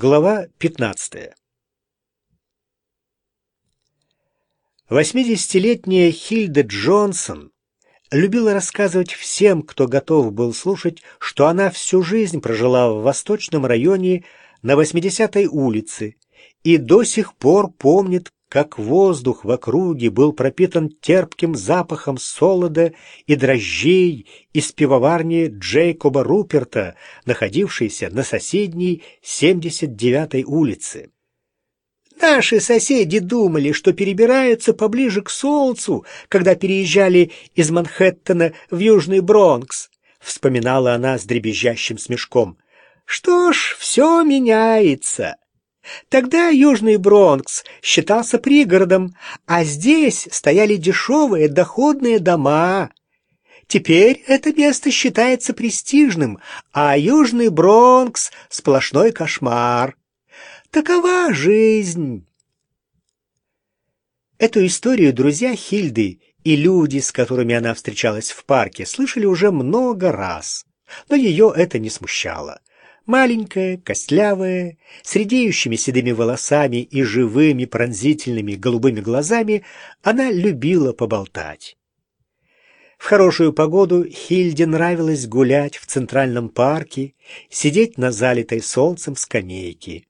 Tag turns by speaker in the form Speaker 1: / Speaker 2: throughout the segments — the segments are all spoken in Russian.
Speaker 1: Глава 15. Восьмидесятилетняя Хильда Джонсон любила рассказывать всем, кто готов был слушать, что она всю жизнь прожила в восточном районе на 80-й улице и до сих пор помнит, как воздух в округе был пропитан терпким запахом солода и дрожжей из пивоварни Джейкоба Руперта, находившейся на соседней 79-й улице. Наши соседи думали, что перебираются поближе к солнцу, когда переезжали из Манхэттена в Южный Бронкс, вспоминала она с дребезжащим смешком. Что ж, все меняется. Тогда Южный Бронкс считался пригородом, а здесь стояли дешевые доходные дома. Теперь это место считается престижным, а Южный Бронкс — сплошной кошмар. Такова жизнь. Эту историю друзья Хильды и люди, с которыми она встречалась в парке, слышали уже много раз, но ее это не смущало. Маленькая, костлявая, с редеющими седыми волосами и живыми пронзительными голубыми глазами, она любила поболтать. В хорошую погоду Хильде нравилось гулять в Центральном парке, сидеть на залитой солнцем скамейке.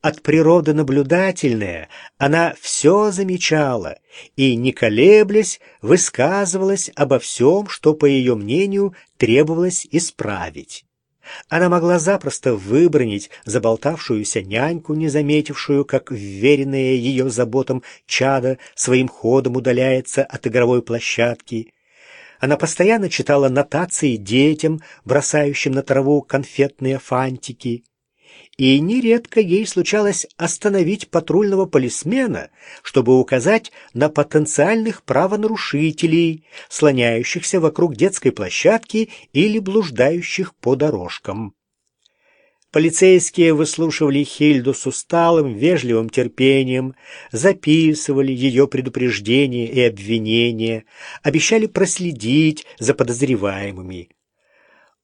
Speaker 1: От природы наблюдательная она все замечала и, не колеблясь, высказывалась обо всем, что, по ее мнению, требовалось исправить. Она могла запросто выбронить заболтавшуюся няньку, не заметившую, как вверенная ее заботам чада своим ходом удаляется от игровой площадки. Она постоянно читала нотации детям, бросающим на траву конфетные фантики и нередко ей случалось остановить патрульного полисмена, чтобы указать на потенциальных правонарушителей, слоняющихся вокруг детской площадки или блуждающих по дорожкам. Полицейские выслушивали Хильду с усталым, вежливым терпением, записывали ее предупреждения и обвинения, обещали проследить за подозреваемыми.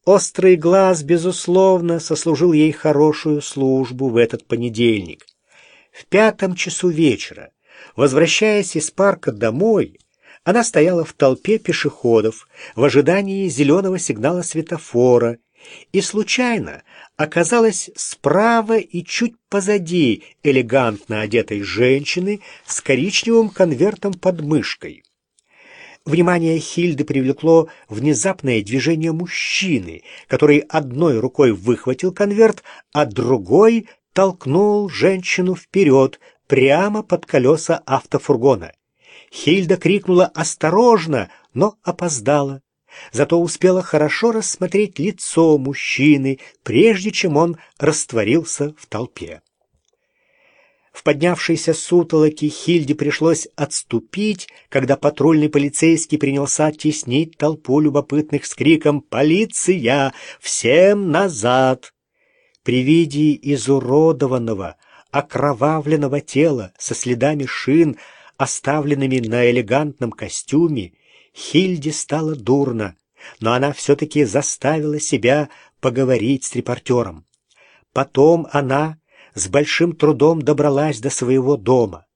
Speaker 1: Острый глаз, безусловно, сослужил ей хорошую службу в этот понедельник. В пятом часу вечера, возвращаясь из парка домой, она стояла в толпе пешеходов в ожидании зеленого сигнала светофора и случайно оказалась справа и чуть позади элегантно одетой женщины с коричневым конвертом под мышкой. Внимание Хильды привлекло внезапное движение мужчины, который одной рукой выхватил конверт, а другой толкнул женщину вперед, прямо под колеса автофургона. Хильда крикнула «Осторожно!», но опоздала. Зато успела хорошо рассмотреть лицо мужчины, прежде чем он растворился в толпе. В поднявшейся сутолоке Хильде пришлось отступить, когда патрульный полицейский принялся теснить толпу любопытных с криком «Полиция! Всем назад!». При виде изуродованного, окровавленного тела со следами шин, оставленными на элегантном костюме, Хильде стало дурно, но она все-таки заставила себя поговорить с репортером. Потом она с большим трудом добралась до своего дома.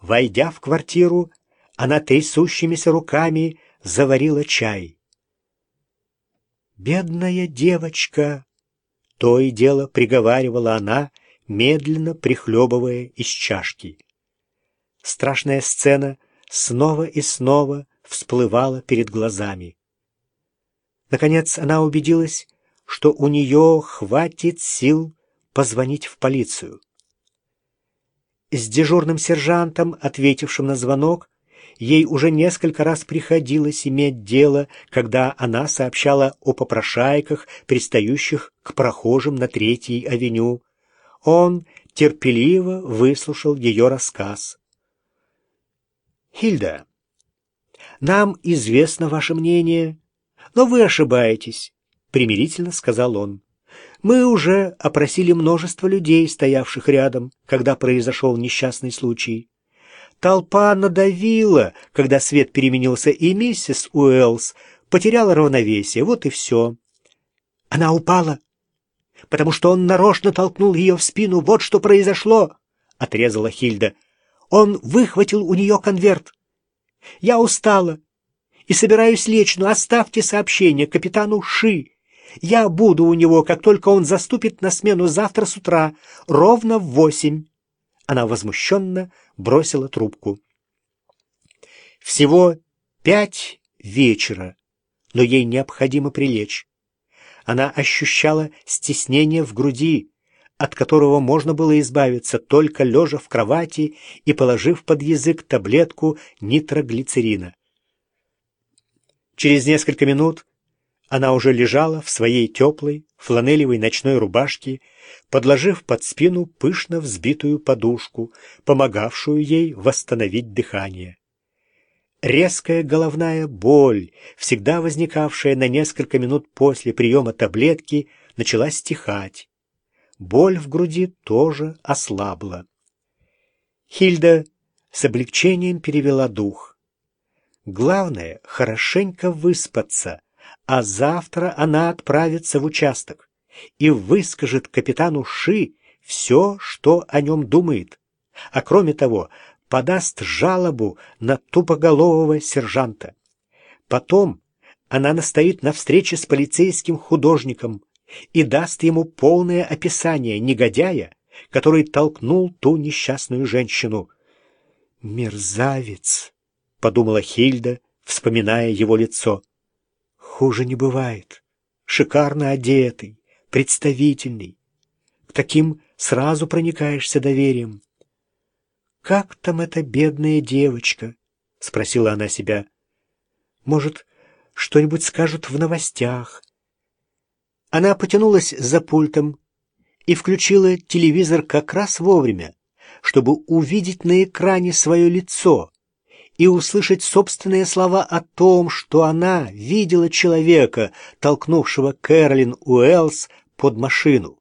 Speaker 1: Войдя в квартиру, она трясущимися руками заварила чай. «Бедная девочка!» — то и дело приговаривала она, медленно прихлебывая из чашки. Страшная сцена снова и снова всплывала перед глазами. Наконец она убедилась, что у нее хватит сил позвонить в полицию. С дежурным сержантом, ответившим на звонок, ей уже несколько раз приходилось иметь дело, когда она сообщала о попрошайках, пристающих к прохожим на Третьей авеню. Он терпеливо выслушал ее рассказ. «Хильда, нам известно ваше мнение, но вы ошибаетесь», — примирительно сказал он. Мы уже опросили множество людей, стоявших рядом, когда произошел несчастный случай. Толпа надавила, когда свет переменился, и миссис Уэллс потеряла равновесие. Вот и все. Она упала. потому что он нарочно толкнул ее в спину. Вот что произошло!» — отрезала Хильда. «Он выхватил у нее конверт. Я устала и собираюсь лечь, но оставьте сообщение капитану Ши. Я буду у него, как только он заступит на смену завтра с утра, ровно в восемь». Она возмущенно бросила трубку. Всего пять вечера, но ей необходимо прилечь. Она ощущала стеснение в груди, от которого можно было избавиться только лежа в кровати и положив под язык таблетку нитроглицерина. Через несколько минут она уже лежала в своей теплой фланелевой ночной рубашке, подложив под спину пышно взбитую подушку, помогавшую ей восстановить дыхание. Резкая головная боль, всегда возникавшая на несколько минут после приема таблетки, начала стихать. Боль в груди тоже ослабла. Хильда с облегчением перевела дух. Главное — хорошенько выспаться, а завтра она отправится в участок и выскажет капитану Ши все, что о нем думает. А кроме того, подаст жалобу на тупоголового сержанта. Потом она настоит на встрече с полицейским художником и даст ему полное описание негодяя, который толкнул ту несчастную женщину. «Мерзавец!» — подумала Хильда, вспоминая его лицо. «Хуже не бывает. Шикарно одетый, представительный. К таким сразу проникаешься доверием. «Как там эта бедная девочка?» — спросила она себя. «Может, что-нибудь скажут в новостях?» Она потянулась за пультом и включила телевизор как раз вовремя, чтобы увидеть на экране свое лицо и услышать собственные слова о том, что она видела человека, толкнувшего Кэролин Уэллс под машину.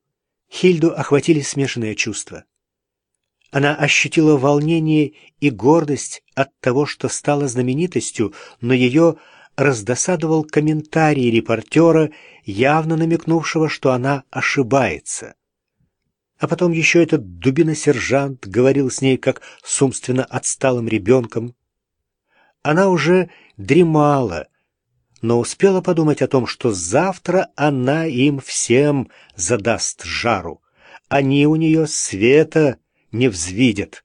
Speaker 1: Хильду охватили смешанные чувства. Она ощутила волнение и гордость от того, что стала знаменитостью, но ее раздосадовал комментарий репортера, явно намекнувшего, что она ошибается. А потом еще этот дубина-сержант говорил с ней, как с умственно отсталым ребенком. Она уже дремала, но успела подумать о том, что завтра она им всем задаст жару. Они у нее света не взвидят.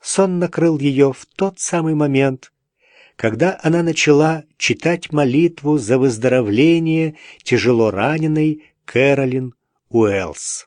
Speaker 1: Сон накрыл ее в тот самый момент, когда она начала читать молитву за выздоровление тяжело раненой Кэролин Уэллс.